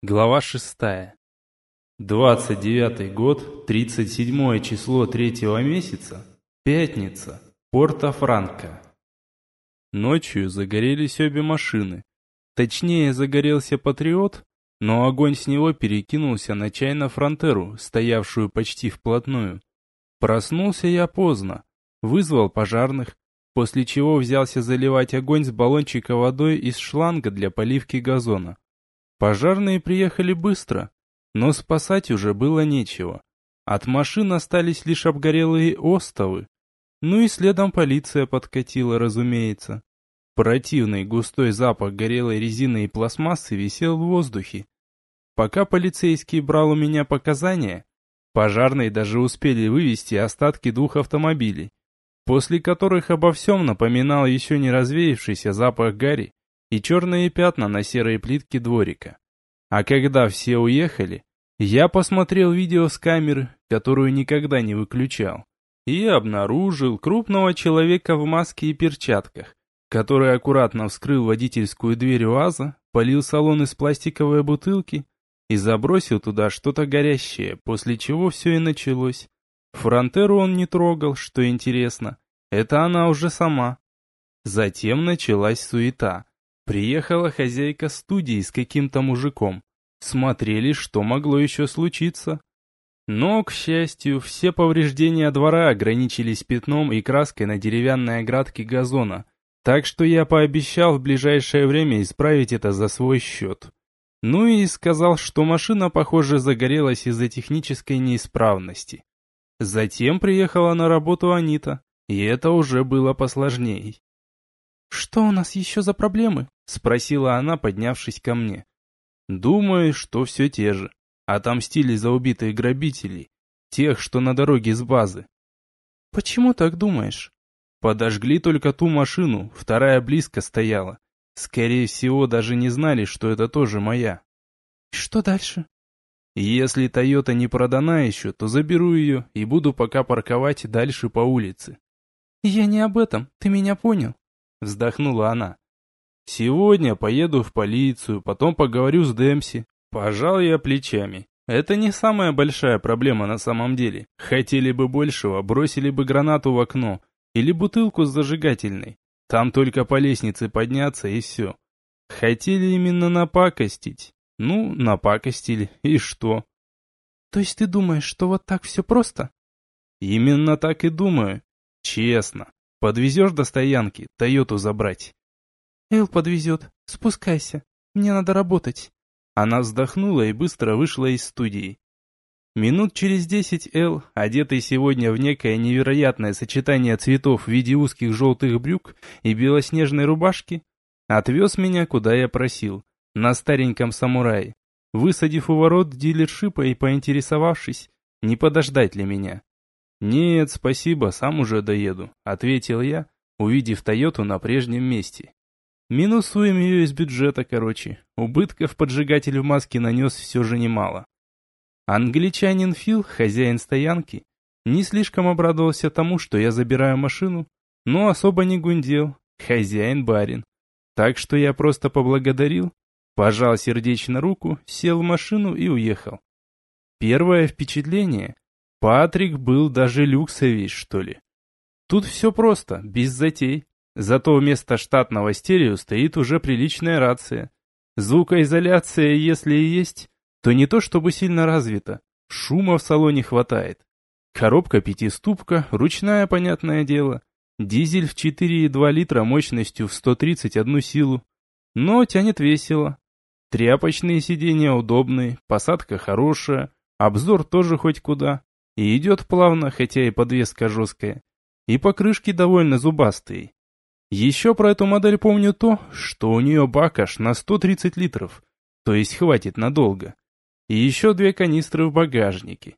Глава шестая. Двадцать девятый год, тридцать седьмое число третьего месяца, пятница, Порто-Франко. Ночью загорелись обе машины. Точнее, загорелся Патриот, но огонь с него перекинулся на чайно-фронтеру, стоявшую почти вплотную. Проснулся я поздно, вызвал пожарных, после чего взялся заливать огонь с баллончика водой из шланга для поливки газона. Пожарные приехали быстро, но спасать уже было нечего. От машин остались лишь обгорелые остовы. Ну и следом полиция подкатила, разумеется. Противный густой запах горелой резины и пластмассы висел в воздухе. Пока полицейский брал у меня показания, пожарные даже успели вывести остатки двух автомобилей, после которых обо всем напоминал еще не развеявшийся запах гари и черные пятна на серой плитке дворика. А когда все уехали, я посмотрел видео с камеры, которую никогда не выключал, и обнаружил крупного человека в маске и перчатках, который аккуратно вскрыл водительскую дверь УАЗа, полил салон из пластиковой бутылки и забросил туда что-то горящее, после чего все и началось. Фронтеру он не трогал, что интересно. Это она уже сама. Затем началась суета. Приехала хозяйка студии с каким-то мужиком. Смотрели, что могло еще случиться. Но, к счастью, все повреждения двора ограничились пятном и краской на деревянной оградке газона, так что я пообещал в ближайшее время исправить это за свой счет. Ну и сказал, что машина, похоже, загорелась из-за технической неисправности. Затем приехала на работу Анита, и это уже было посложней. «Что у нас еще за проблемы?» — спросила она, поднявшись ко мне. «Думаю, что все те же. Отомстили за убитых грабителей, тех, что на дороге с базы». «Почему так думаешь?» «Подожгли только ту машину, вторая близко стояла. Скорее всего, даже не знали, что это тоже моя». «Что дальше?» «Если Тойота не продана еще, то заберу ее и буду пока парковать дальше по улице». «Я не об этом, ты меня понял?» Вздохнула она. Сегодня поеду в полицию, потом поговорю с Демси. Пожал я плечами. Это не самая большая проблема на самом деле. Хотели бы большего, бросили бы гранату в окно. Или бутылку с зажигательной. Там только по лестнице подняться и все. Хотели именно напакостить. Ну, напакостили. И что? То есть ты думаешь, что вот так все просто? Именно так и думаю. Честно. Подвезешь до стоянки, Тойоту забрать. Эл подвезет. Спускайся. Мне надо работать. Она вздохнула и быстро вышла из студии. Минут через десять Эл, одетый сегодня в некое невероятное сочетание цветов в виде узких желтых брюк и белоснежной рубашки, отвез меня, куда я просил, на стареньком самурае, высадив у ворот дилершипа и поинтересовавшись, не подождать ли меня. «Нет, спасибо, сам уже доеду», — ответил я, увидев Тойоту на прежнем месте. «Минусуем ее из бюджета, короче. Убытков поджигатель в маске нанес все же немало». Англичанин Фил, хозяин стоянки, не слишком обрадовался тому, что я забираю машину, но особо не гундел, хозяин-барин. Так что я просто поблагодарил, пожал сердечно руку, сел в машину и уехал. Первое впечатление Патрик был даже люксовей, что ли. Тут все просто, без затей. Зато вместо штатного стерео стоит уже приличная рация. Звукоизоляция, если и есть, то не то чтобы сильно развита. Шума в салоне хватает. Коробка пятиступка, ручная, понятное дело. Дизель в 4,2 литра мощностью в 131 силу. Но тянет весело. Тряпочные сиденья удобные, посадка хорошая, обзор тоже хоть куда. И идет плавно, хотя и подвеска жесткая. И покрышки довольно зубастые. Еще про эту модель помню то, что у нее бак аж на 130 литров, то есть хватит надолго. И еще две канистры в багажнике.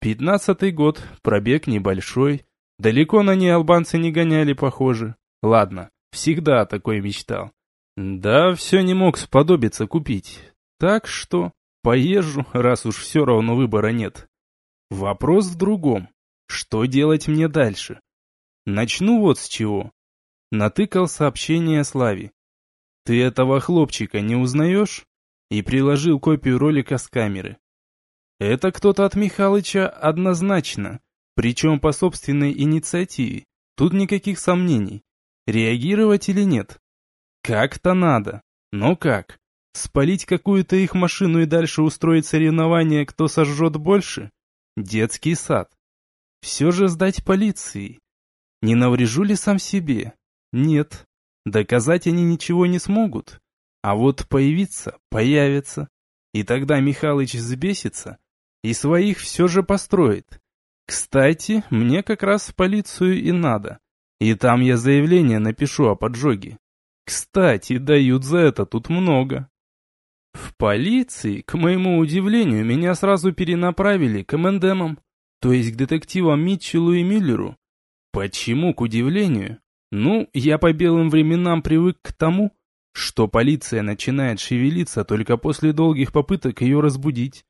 Пятнадцатый год, пробег небольшой, далеко на ней албанцы не гоняли, похоже. Ладно, всегда такой мечтал. Да, все не мог сподобиться купить. Так что поезжу, раз уж все равно выбора нет. Вопрос в другом. Что делать мне дальше? Начну вот с чего. Натыкал сообщение Славе. «Ты этого хлопчика не узнаешь?» и приложил копию ролика с камеры. Это кто-то от Михалыча однозначно, причем по собственной инициативе. Тут никаких сомнений. Реагировать или нет? Как-то надо. Но как? Спалить какую-то их машину и дальше устроить соревнование, кто сожжет больше? Детский сад. Все же сдать полиции. Не наврежу ли сам себе? Нет. Доказать они ничего не смогут. А вот появиться, появится. И тогда Михалыч взбесится и своих все же построит. Кстати, мне как раз в полицию и надо. И там я заявление напишу о поджоге. Кстати, дают за это тут много. В полиции, к моему удивлению, меня сразу перенаправили к МНДМам, то есть к детективам Митчеллу и Миллеру. Почему, к удивлению? Ну, я по белым временам привык к тому, что полиция начинает шевелиться только после долгих попыток ее разбудить.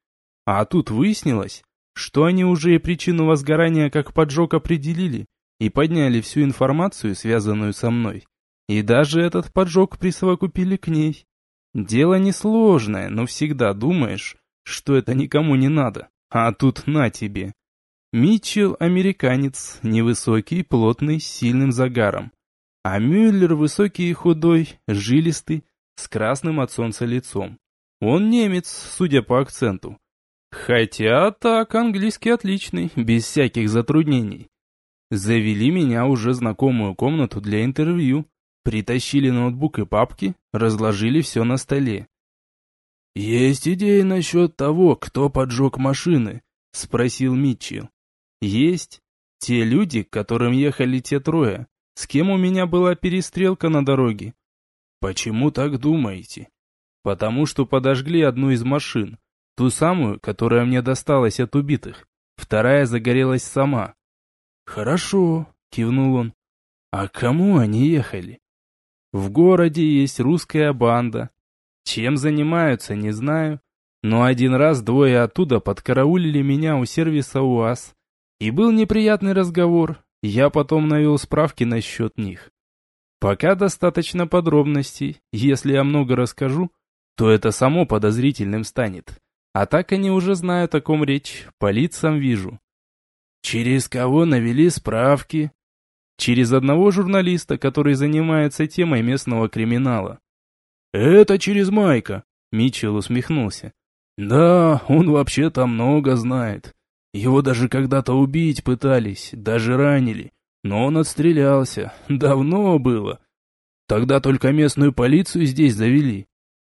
А тут выяснилось, что они уже и причину возгорания как поджог определили и подняли всю информацию, связанную со мной. И даже этот поджог присовокупили к ней. Дело несложное, но всегда думаешь, что это никому не надо. А тут на тебе. Митчелл – американец, невысокий, плотный, с сильным загаром. А Мюллер высокий и худой, жилистый, с красным от солнца лицом. Он немец, судя по акценту. Хотя так, английский отличный, без всяких затруднений. Завели меня уже знакомую комнату для интервью, притащили ноутбук и папки, разложили все на столе. «Есть идеи насчет того, кто поджег машины?» — спросил Митчелл. «Есть. Те люди, которым ехали те трое, с кем у меня была перестрелка на дороге». «Почему так думаете?» «Потому что подожгли одну из машин, Ту самую, которая мне досталась от убитых. Вторая загорелась сама. «Хорошо», — кивнул он. «А кому они ехали?» «В городе есть русская банда. Чем занимаются, не знаю. Но один раз двое оттуда подкараулили меня у сервиса УАЗ. И был неприятный разговор. Я потом навел справки насчет них. Пока достаточно подробностей. Если я много расскажу, то это само подозрительным станет. А так они уже знают, о ком речь, по лицам вижу. Через кого навели справки? Через одного журналиста, который занимается темой местного криминала. Это через Майка, Митчелл усмехнулся. Да, он вообще-то много знает. Его даже когда-то убить пытались, даже ранили. Но он отстрелялся. Давно было. Тогда только местную полицию здесь завели.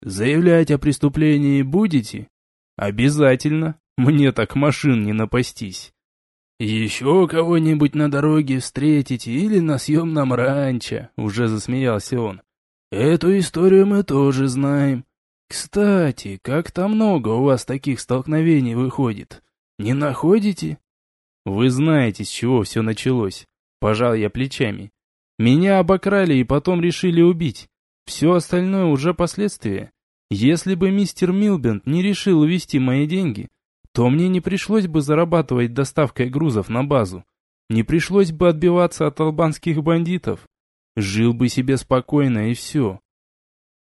Заявлять о преступлении будете? «Обязательно. Мне так машин не напастись». «Еще кого-нибудь на дороге встретите или на съемном ранчо», — уже засмеялся он. «Эту историю мы тоже знаем. Кстати, как-то много у вас таких столкновений выходит. Не находите?» «Вы знаете, с чего все началось», — пожал я плечами. «Меня обокрали и потом решили убить. Все остальное уже последствия. Если бы мистер Милбент не решил увести мои деньги, то мне не пришлось бы зарабатывать доставкой грузов на базу. Не пришлось бы отбиваться от албанских бандитов. Жил бы себе спокойно и все.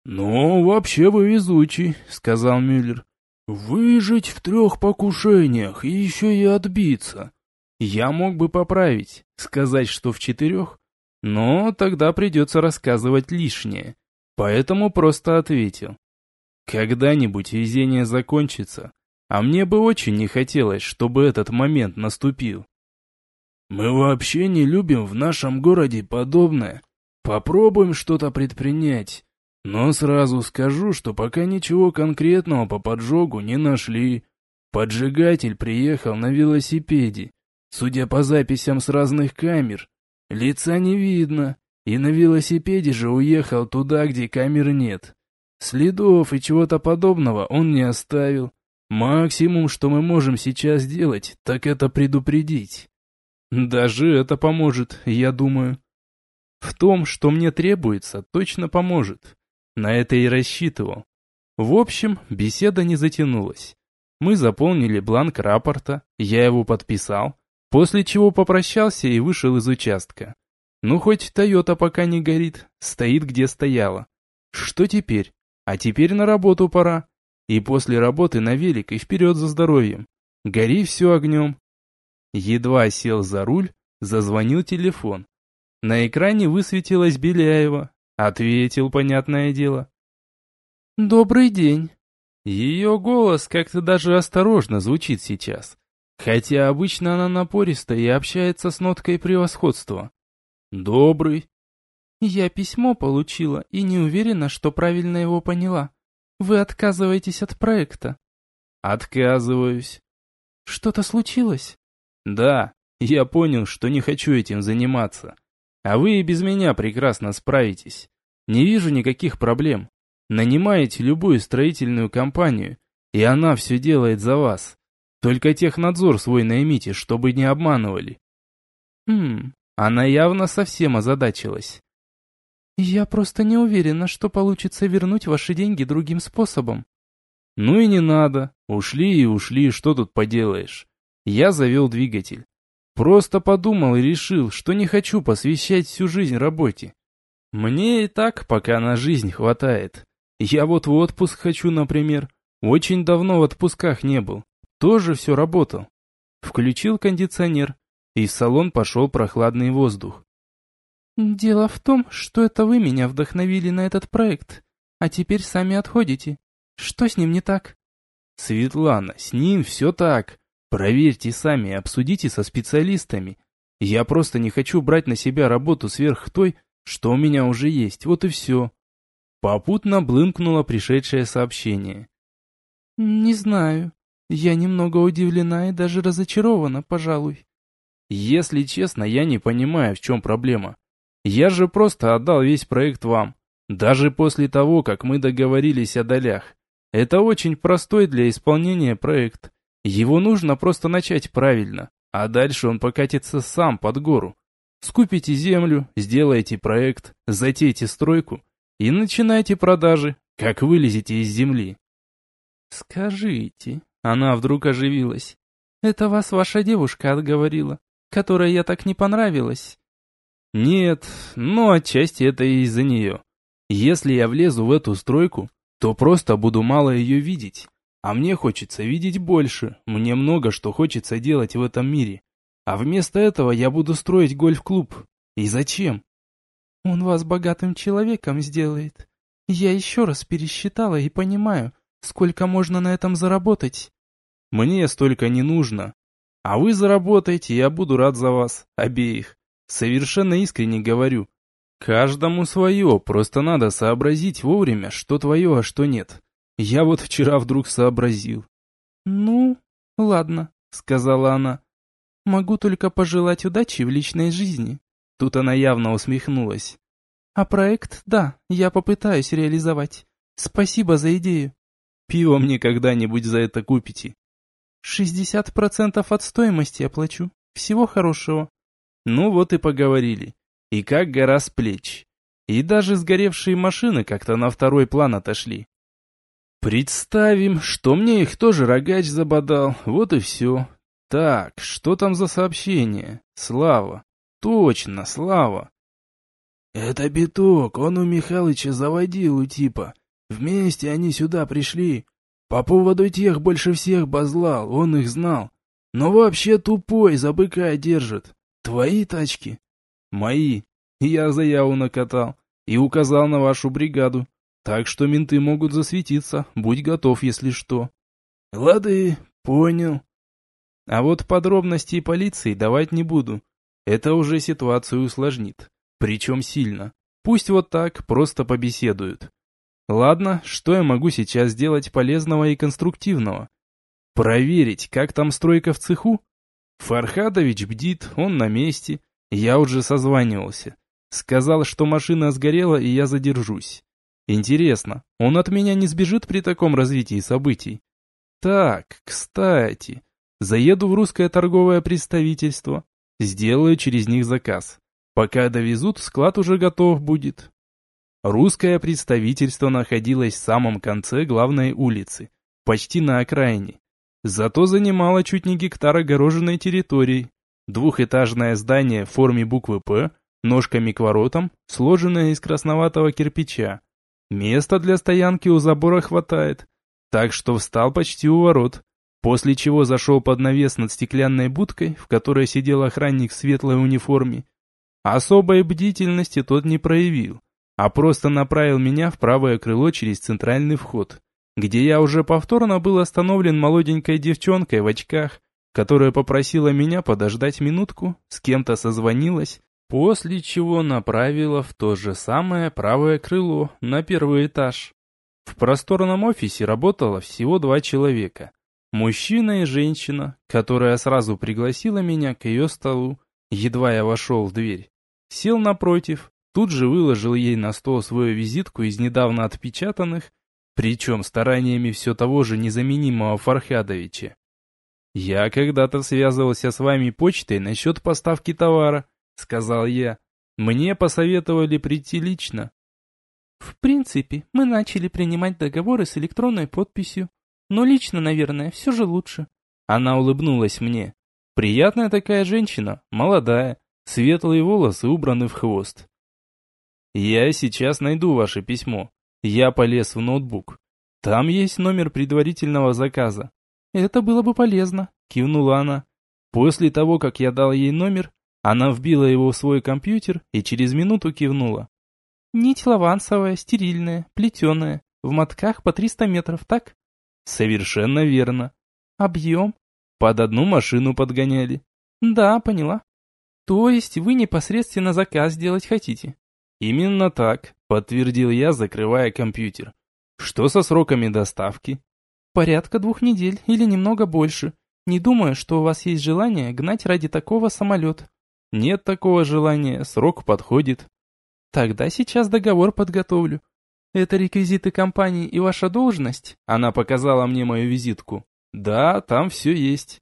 «Ну, вообще вы везучий», — сказал Мюллер. «Выжить в трех покушениях и еще и отбиться». Я мог бы поправить, сказать, что в четырех, но тогда придется рассказывать лишнее. Поэтому просто ответил. Когда-нибудь везение закончится, а мне бы очень не хотелось, чтобы этот момент наступил. Мы вообще не любим в нашем городе подобное. Попробуем что-то предпринять. Но сразу скажу, что пока ничего конкретного по поджогу не нашли. Поджигатель приехал на велосипеде. Судя по записям с разных камер, лица не видно, и на велосипеде же уехал туда, где камер нет. Следов и чего-то подобного он не оставил. Максимум, что мы можем сейчас сделать, так это предупредить. Даже это поможет, я думаю. В том, что мне требуется, точно поможет. На это и рассчитывал. В общем, беседа не затянулась. Мы заполнили бланк рапорта, я его подписал, после чего попрощался и вышел из участка. Ну, хоть Тойота пока не горит, стоит где стояла. Что теперь? А теперь на работу пора. И после работы на велик и вперед за здоровьем. Гори все огнем. Едва сел за руль, зазвонил телефон. На экране высветилась Беляева. Ответил, понятное дело. «Добрый день». Ее голос как-то даже осторожно звучит сейчас. Хотя обычно она напориста и общается с ноткой превосходства. «Добрый». «Я письмо получила и не уверена, что правильно его поняла. Вы отказываетесь от проекта». «Отказываюсь». «Что-то случилось?» «Да, я понял, что не хочу этим заниматься. А вы и без меня прекрасно справитесь. Не вижу никаких проблем. Нанимаете любую строительную компанию, и она все делает за вас. Только технадзор свой наймите, чтобы не обманывали. Хм, она явно совсем озадачилась. Я просто не уверена, что получится вернуть ваши деньги другим способом. Ну и не надо. Ушли и ушли, что тут поделаешь. Я завел двигатель. Просто подумал и решил, что не хочу посвящать всю жизнь работе. Мне и так пока на жизнь хватает. Я вот в отпуск хочу, например. Очень давно в отпусках не был тоже все работал. Включил кондиционер, и в салон пошел прохладный воздух. «Дело в том, что это вы меня вдохновили на этот проект, а теперь сами отходите. Что с ним не так?» «Светлана, с ним все так. Проверьте сами, обсудите со специалистами. Я просто не хочу брать на себя работу сверх той, что у меня уже есть, вот и все». Попутно блымкнуло пришедшее сообщение. «Не знаю. Я немного удивлена и даже разочарована, пожалуй. Если честно, я не понимаю, в чем проблема. Я же просто отдал весь проект вам. Даже после того, как мы договорились о долях. Это очень простой для исполнения проект. Его нужно просто начать правильно, а дальше он покатится сам под гору. Скупите землю, сделайте проект, затейте стройку и начинайте продажи, как вылезете из земли. Скажите, она вдруг оживилась. «Это вас ваша девушка отговорила, которой я так не понравилась?» «Нет, но отчасти это и из-за нее. Если я влезу в эту стройку, то просто буду мало ее видеть. А мне хочется видеть больше, мне много что хочется делать в этом мире. А вместо этого я буду строить гольф-клуб. И зачем? Он вас богатым человеком сделает. Я еще раз пересчитала и понимаю, Сколько можно на этом заработать? Мне столько не нужно. А вы заработаете, я буду рад за вас, обеих. Совершенно искренне говорю. Каждому свое, просто надо сообразить вовремя, что твое, а что нет. Я вот вчера вдруг сообразил. Ну, ладно, сказала она. Могу только пожелать удачи в личной жизни. Тут она явно усмехнулась. А проект, да, я попытаюсь реализовать. Спасибо за идею. Пиво мне когда-нибудь за это купите. Шестьдесят процентов от стоимости оплачу. Всего хорошего. Ну вот и поговорили. И как гора с плеч. И даже сгоревшие машины как-то на второй план отошли. Представим, что мне их тоже рогач забодал, вот и все. Так, что там за сообщение? Слава. Точно, Слава. Это биток, он у Михалыча заводил у типа. Вместе они сюда пришли. По поводу тех больше всех базлал, он их знал. Но вообще тупой, за быка держит. Твои тачки? Мои. Я заяву накатал и указал на вашу бригаду. Так что менты могут засветиться, будь готов, если что. Лады, понял. А вот подробностей полиции давать не буду. Это уже ситуацию усложнит. Причем сильно. Пусть вот так просто побеседуют. Ладно, что я могу сейчас сделать полезного и конструктивного? Проверить, как там стройка в цеху? Фархадович бдит, он на месте. Я уже созванивался. Сказал, что машина сгорела, и я задержусь. Интересно, он от меня не сбежит при таком развитии событий? Так, кстати, заеду в русское торговое представительство. Сделаю через них заказ. Пока довезут, склад уже готов будет. Русское представительство находилось в самом конце главной улицы, почти на окраине. Зато занимало чуть не гектар огороженной территории. Двухэтажное здание в форме буквы «П», ножками к воротам, сложенное из красноватого кирпича. Места для стоянки у забора хватает. так что встал почти у ворот, после чего зашел под навес над стеклянной будкой, в которой сидел охранник в светлой униформе. Особой бдительности тот не проявил, а просто направил меня в правое крыло через центральный вход, где я уже повторно был остановлен молоденькой девчонкой в очках, которая попросила меня подождать минутку, с кем-то созвонилась, после чего направила в то же самое правое крыло, на первый этаж. В просторном офисе работало всего два человека. Мужчина и женщина, которая сразу пригласила меня к ее столу, едва я вошел в дверь. Сел напротив, тут же выложил ей на стол свою визитку из недавно отпечатанных, причем стараниями все того же незаменимого Фархадовича. «Я когда-то связывался с вами почтой насчет поставки товара», — сказал я. «Мне посоветовали прийти лично». «В принципе, мы начали принимать договоры с электронной подписью, но лично, наверное, все же лучше». Она улыбнулась мне. Приятная такая женщина, молодая, светлые волосы убраны в хвост. «Я сейчас найду ваше письмо». Я полез в ноутбук. Там есть номер предварительного заказа. «Это было бы полезно», — кивнула она. После того, как я дал ей номер, она вбила его в свой компьютер и через минуту кивнула. «Нить лавансовая, стерильная, плетеная, в мотках по 300 метров, так?» «Совершенно верно». «Объем?» «Под одну машину подгоняли». «Да, поняла». «То есть вы непосредственно заказ сделать хотите?» «Именно так», — подтвердил я, закрывая компьютер. «Что со сроками доставки?» Порядка двух недель или немного больше. Не думаю, что у вас есть желание гнать ради такого самолет. Нет такого желания, срок подходит. Тогда сейчас договор подготовлю. Это реквизиты компании и ваша должность? Она показала мне мою визитку. Да, там все есть.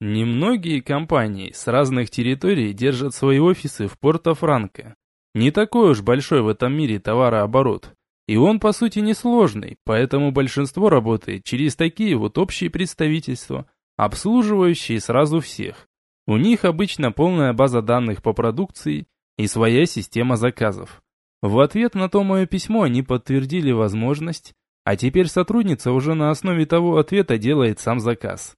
Немногие компании с разных территорий держат свои офисы в Порто-Франко. Не такой уж большой в этом мире товарооборот. И он, по сути, несложный, поэтому большинство работает через такие вот общие представительства, обслуживающие сразу всех. У них обычно полная база данных по продукции и своя система заказов. В ответ на то мое письмо они подтвердили возможность, а теперь сотрудница уже на основе того ответа делает сам заказ.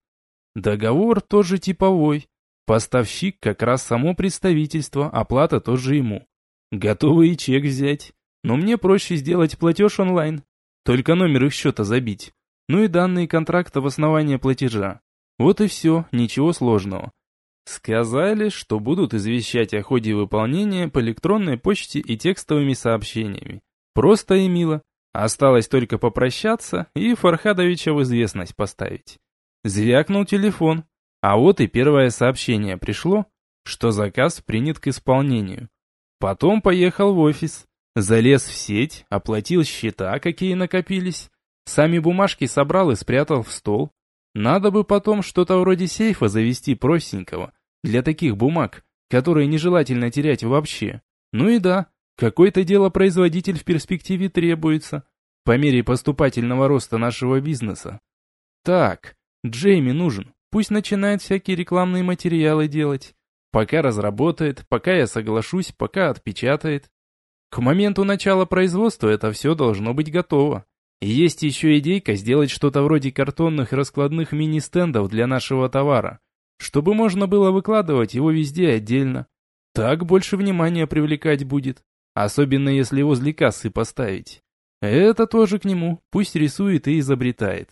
Договор тоже типовой. Поставщик как раз само представительство, оплата тоже ему. Готовы и чек взять. Но мне проще сделать платеж онлайн. Только номер их счета забить. Ну и данные контракта в основании платежа. Вот и все, ничего сложного. Сказали, что будут извещать о ходе выполнения по электронной почте и текстовыми сообщениями. Просто и мило. Осталось только попрощаться и Фархадовича в известность поставить. Звякнул телефон, а вот и первое сообщение пришло, что заказ принят к исполнению. Потом поехал в офис. Залез в сеть, оплатил счета, какие накопились. Сами бумажки собрал и спрятал в стол. Надо бы потом что-то вроде сейфа завести простенького, для таких бумаг, которые нежелательно терять вообще. Ну и да, какой-то делопроизводитель в перспективе требуется, по мере поступательного роста нашего бизнеса. Так, Джейми нужен, пусть начинает всякие рекламные материалы делать. Пока разработает, пока я соглашусь, пока отпечатает. К моменту начала производства это все должно быть готово. Есть еще идейка сделать что-то вроде картонных раскладных мини-стендов для нашего товара, чтобы можно было выкладывать его везде отдельно. Так больше внимания привлекать будет, особенно если возле кассы поставить. Это тоже к нему, пусть рисует и изобретает.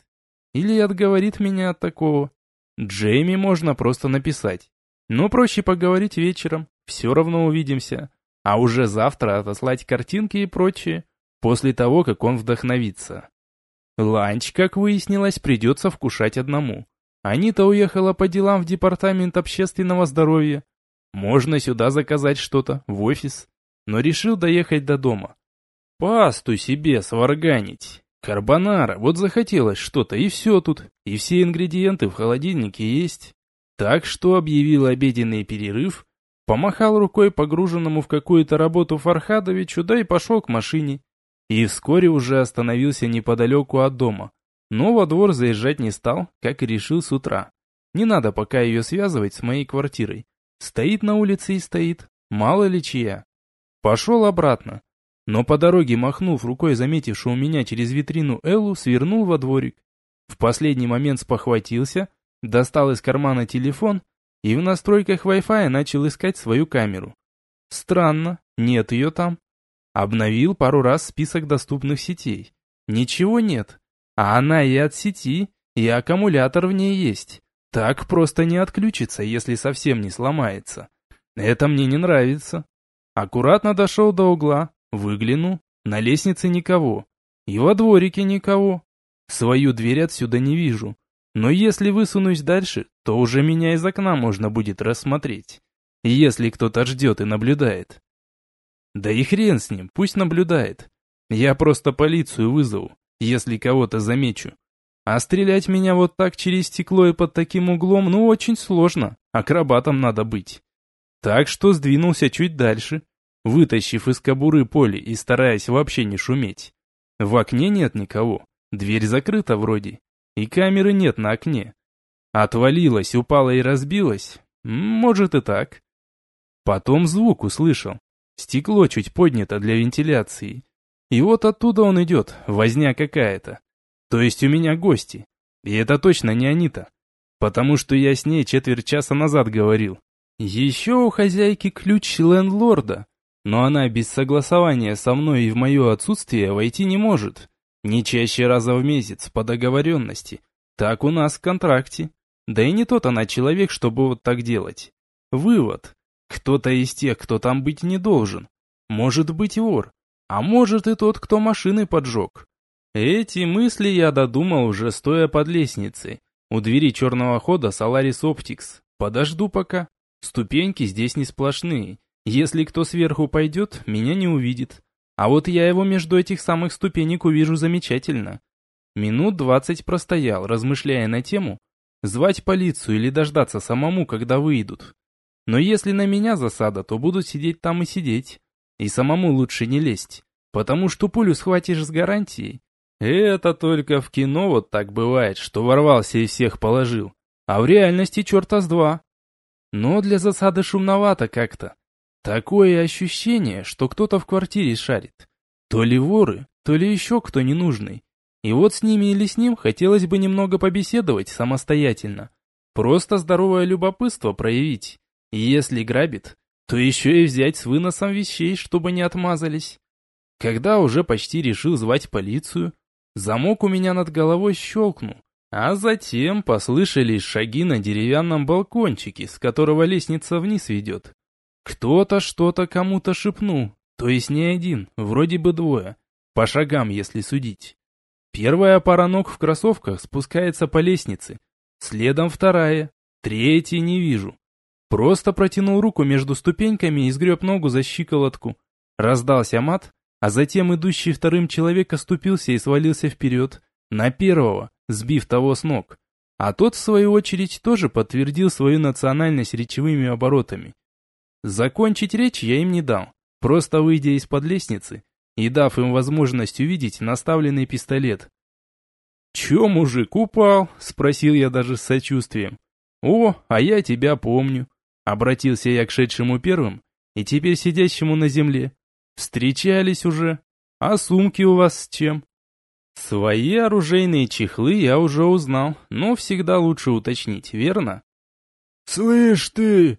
Или отговорит меня от такого. Джейми можно просто написать. Но проще поговорить вечером, все равно увидимся а уже завтра отослать картинки и прочее, после того, как он вдохновится. Ланч, как выяснилось, придется вкушать одному. Анита уехала по делам в департамент общественного здоровья. Можно сюда заказать что-то, в офис, но решил доехать до дома. Пасту себе сварганить. Карбонара, вот захотелось что-то, и все тут, и все ингредиенты в холодильнике есть. Так что объявил обеденный перерыв Помахал рукой погруженному в какую-то работу Фархадовичу, да и пошел к машине. И вскоре уже остановился неподалеку от дома. Но во двор заезжать не стал, как и решил с утра. Не надо пока ее связывать с моей квартирой. Стоит на улице и стоит, мало ли чья. Пошел обратно. Но по дороге, махнув рукой заметившую меня через витрину Эллу, свернул во дворик. В последний момент спохватился, достал из кармана телефон и в настройках Wi-Fi начал искать свою камеру. Странно, нет ее там. Обновил пару раз список доступных сетей. Ничего нет. А она и от сети, и аккумулятор в ней есть. Так просто не отключится, если совсем не сломается. Это мне не нравится. Аккуратно дошел до угла, выгляну, на лестнице никого. И во дворике никого. Свою дверь отсюда не вижу. Но если высунусь дальше, то уже меня из окна можно будет рассмотреть. Если кто-то ждет и наблюдает. Да и хрен с ним, пусть наблюдает. Я просто полицию вызову, если кого-то замечу. А стрелять меня вот так через стекло и под таким углом, ну очень сложно. Акробатом надо быть. Так что сдвинулся чуть дальше, вытащив из кобуры поле и стараясь вообще не шуметь. В окне нет никого, дверь закрыта вроде, и камеры нет на окне. Отвалилась, упала и разбилась? Может и так. Потом звук услышал. Стекло чуть поднято для вентиляции. И вот оттуда он идет, возня какая-то. То есть у меня гости. И это точно не Анита. Потому что я с ней четверть часа назад говорил. Еще у хозяйки ключ лендлорда. Но она без согласования со мной и в мое отсутствие войти не может. Не чаще раза в месяц, по договоренности. Так у нас в контракте. Да и не тот она человек, чтобы вот так делать. Вывод. Кто-то из тех, кто там быть не должен. Может быть вор. А может и тот, кто машины поджег. Эти мысли я додумал уже стоя под лестницей. У двери черного хода Solaris Optics. Подожду пока. Ступеньки здесь не сплошные. Если кто сверху пойдет, меня не увидит. А вот я его между этих самых ступенек увижу замечательно. Минут двадцать простоял, размышляя на тему, звать полицию или дождаться самому, когда выйдут. Но если на меня засада, то буду сидеть там и сидеть. И самому лучше не лезть, потому что пулю схватишь с гарантией. Это только в кино вот так бывает, что ворвался и всех положил. А в реальности черта с два. Но для засады шумновато как-то. Такое ощущение, что кто-то в квартире шарит. То ли воры, то ли еще кто ненужный. И вот с ними или с ним хотелось бы немного побеседовать самостоятельно. Просто здоровое любопытство проявить. И если грабит, то еще и взять с выносом вещей, чтобы не отмазались. Когда уже почти решил звать полицию, замок у меня над головой щелкнул, а затем послышались шаги на деревянном балкончике, с которого лестница вниз ведет. Кто-то что-то кому-то шепнул, то есть не один, вроде бы двое, по шагам, если судить. Первая пара ног в кроссовках спускается по лестнице, следом вторая, третьей не вижу. Просто протянул руку между ступеньками и сгреб ногу за щиколотку. Раздался мат, а затем идущий вторым человек оступился и свалился вперед, на первого, сбив того с ног. А тот, в свою очередь, тоже подтвердил свою национальность речевыми оборотами. Закончить речь я им не дал, просто выйдя из-под лестницы и дав им возможность увидеть наставленный пистолет. «Че, мужик, упал?» – спросил я даже с сочувствием. «О, а я тебя помню. Обратился я к шедшему первым и теперь сидящему на земле. Встречались уже. А сумки у вас с чем? Свои оружейные чехлы я уже узнал, но всегда лучше уточнить, верно? «Слышь ты!»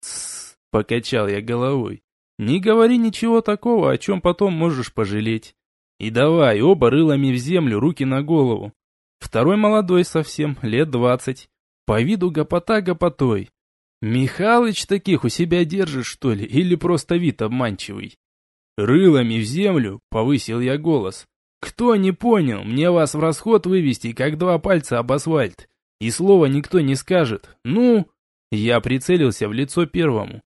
«Тссс!» — покачал я головой. «Не говори ничего такого, о чем потом можешь пожалеть. И давай, оба рылами в землю, руки на голову. Второй молодой совсем, лет двадцать. По виду гопота гопотой. «Михалыч таких у себя держит, что ли, или просто вид обманчивый?» «Рылами в землю», — повысил я голос. «Кто не понял, мне вас в расход вывести, как два пальца об асфальт. И слова никто не скажет. Ну...» Я прицелился в лицо первому.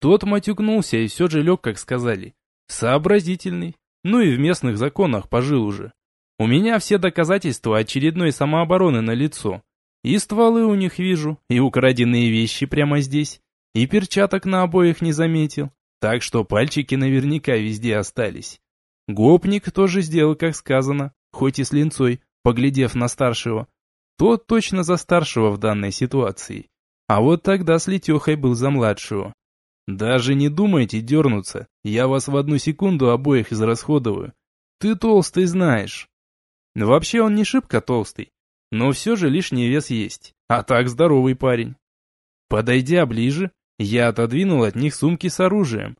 Тот матюкнулся и все же лег, как сказали. Сообразительный. Ну и в местных законах пожил уже. У меня все доказательства очередной самообороны на лицо. И стволы у них вижу, и украденные вещи прямо здесь, и перчаток на обоих не заметил, так что пальчики наверняка везде остались. Гопник тоже сделал, как сказано, хоть и с линцой, поглядев на старшего. Тот точно за старшего в данной ситуации. А вот тогда с Летехой был за младшего. Даже не думайте дернуться, я вас в одну секунду обоих израсходую. Ты толстый знаешь. Вообще он не шибко толстый, но все же лишний вес есть, а так здоровый парень. Подойдя ближе, я отодвинул от них сумки с оружием.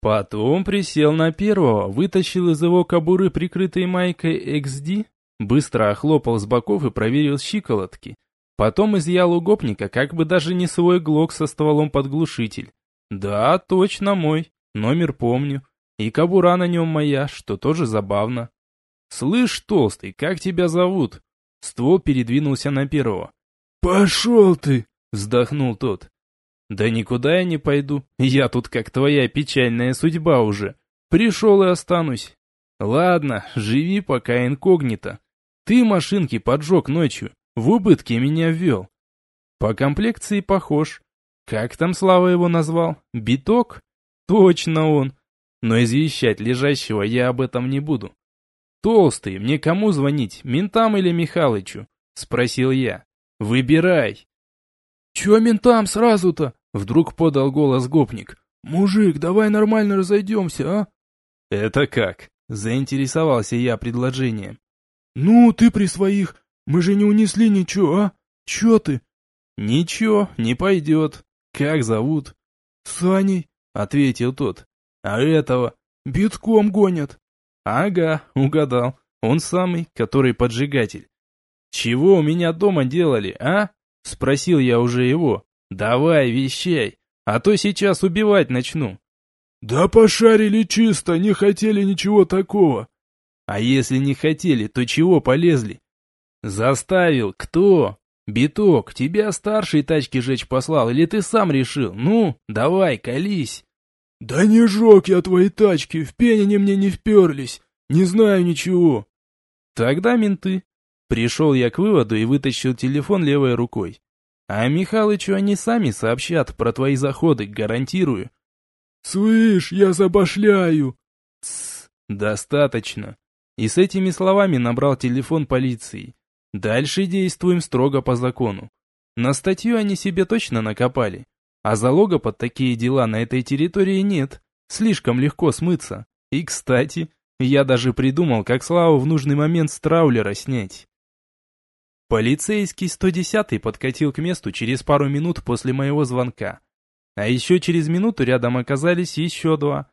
Потом присел на первого, вытащил из его кобуры, прикрытой майкой XD, быстро охлопал с боков и проверил щиколотки. Потом изъял у гопника как бы даже не свой глок со стволом под глушитель. Да, точно мой, номер помню. И кобура на нем моя, что тоже забавно. «Слышь, толстый, как тебя зовут?» Ствол передвинулся на первого. «Пошел ты!» — вздохнул тот. «Да никуда я не пойду. Я тут как твоя печальная судьба уже. Пришел и останусь. Ладно, живи пока инкогнито. Ты машинки поджег ночью, в убытки меня ввел. По комплекции похож. Как там Слава его назвал? Биток? Точно он. Но извещать лежащего я об этом не буду. «Толстый, мне кому звонить, ментам или Михалычу?» — спросил я. «Выбирай». «Чё ментам сразу-то?» — вдруг подал голос гопник. «Мужик, давай нормально разойдемся, а?» «Это как?» — заинтересовался я предложением. «Ну, ты при своих. Мы же не унесли ничего, а? Чё ты?» «Ничего, не пойдет. Как зовут?» «Саней», — ответил тот. «А этого?» «Битком гонят». «Ага, угадал. Он самый, который поджигатель». «Чего у меня дома делали, а?» — спросил я уже его. «Давай, вещай, а то сейчас убивать начну». «Да пошарили чисто, не хотели ничего такого». «А если не хотели, то чего полезли?» «Заставил, кто?» «Биток, тебя старший тачки жечь послал, или ты сам решил? Ну, давай, колись!» «Да не жег я твои тачки, в пень мне не вперлись, не знаю ничего». «Тогда менты». Пришел я к выводу и вытащил телефон левой рукой. «А Михалычу они сами сообщат про твои заходы, гарантирую». «Слышь, я забашляю». «Тссс, достаточно». И с этими словами набрал телефон полиции. Дальше действуем строго по закону. На статью они себе точно накопали. А залога под такие дела на этой территории нет. Слишком легко смыться. И, кстати, я даже придумал, как Славу в нужный момент с траулера снять. Полицейский 110-й подкатил к месту через пару минут после моего звонка. А еще через минуту рядом оказались еще два.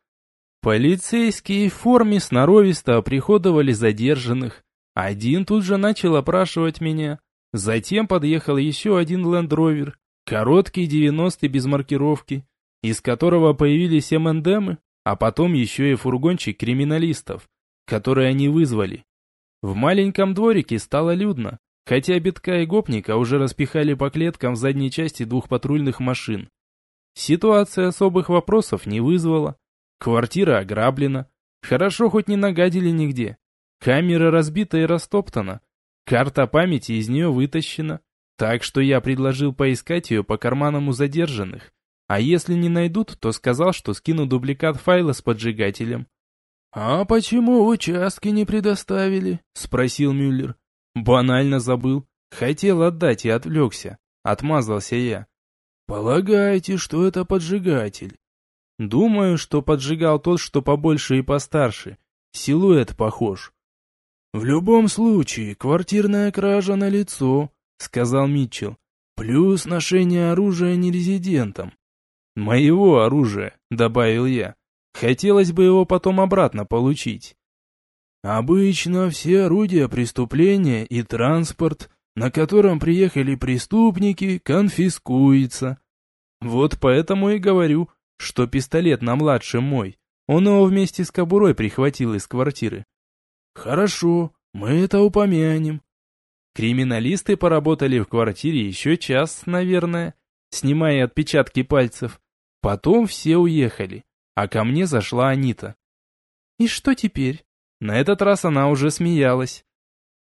Полицейские в форме сноровисто оприходовали задержанных. Один тут же начал опрашивать меня. Затем подъехал еще один лендровер, Короткий 90 без маркировки, из которого появились МНДМы, а потом еще и фургончик криминалистов, которые они вызвали. В маленьком дворике стало людно, хотя битка и гопника уже распихали по клеткам в задней части двух патрульных машин. Ситуация особых вопросов не вызвала. Квартира ограблена. Хорошо хоть не нагадили нигде. Камера разбита и растоптана. Карта памяти из нее вытащена. Так что я предложил поискать ее по карманам у задержанных. А если не найдут, то сказал, что скину дубликат файла с поджигателем. «А почему участки не предоставили?» — спросил Мюллер. «Банально забыл. Хотел отдать и отвлекся». Отмазался я. «Полагаете, что это поджигатель?» «Думаю, что поджигал тот, что побольше и постарше. Силуэт похож». «В любом случае, квартирная кража на лицо, — сказал Митчелл. «Плюс ношение оружия нерезидентом». «Моего оружия», — добавил я. «Хотелось бы его потом обратно получить». «Обычно все орудия преступления и транспорт, на котором приехали преступники, конфискуется». «Вот поэтому и говорю, что пистолет на младшем мой. Он его вместе с кобурой прихватил из квартиры». «Хорошо, мы это упомянем. Криминалисты поработали в квартире еще час, наверное, снимая отпечатки пальцев. Потом все уехали, а ко мне зашла Анита. «И что теперь?» На этот раз она уже смеялась.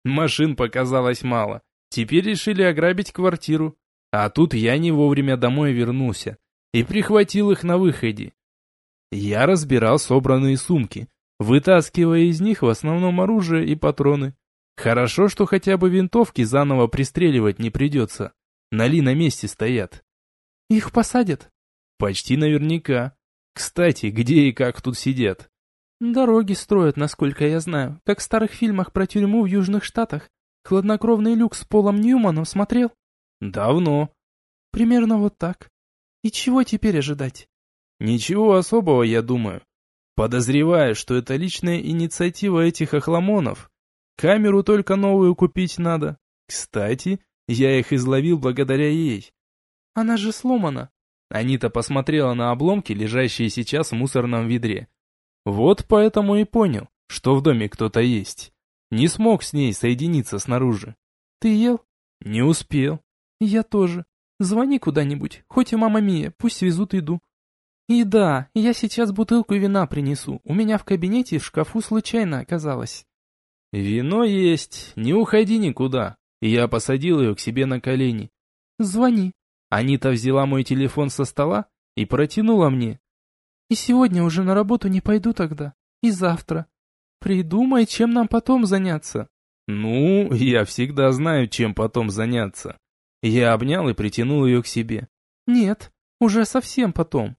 Машин показалось мало. Теперь решили ограбить квартиру. А тут я не вовремя домой вернулся и прихватил их на выходе. Я разбирал собранные сумки, вытаскивая из них в основном оружие и патроны. Хорошо, что хотя бы винтовки заново пристреливать не придется. Нали на месте стоят. Их посадят? Почти наверняка. Кстати, где и как тут сидят? Дороги строят, насколько я знаю, как в старых фильмах про тюрьму в Южных Штатах. Хладнокровный люк с Полом Ньюманом смотрел? Давно. Примерно вот так. И чего теперь ожидать? Ничего особого, я думаю. Подозреваю, что это личная инициатива этих охламонов. Камеру только новую купить надо. Кстати, я их изловил благодаря ей. Она же сломана. Анита посмотрела на обломки, лежащие сейчас в мусорном ведре. Вот поэтому и понял, что в доме кто-то есть. Не смог с ней соединиться снаружи. Ты ел? Не успел. Я тоже. Звони куда-нибудь, хоть и мама Мия, пусть везут еду. И да, я сейчас бутылку вина принесу, у меня в кабинете в шкафу случайно оказалось. Вино есть, не уходи никуда. Я посадил ее к себе на колени. Звони. Анита взяла мой телефон со стола и протянула мне. И сегодня уже на работу не пойду тогда. И завтра. Придумай, чем нам потом заняться. Ну, я всегда знаю, чем потом заняться. Я обнял и притянул ее к себе. Нет, уже совсем потом.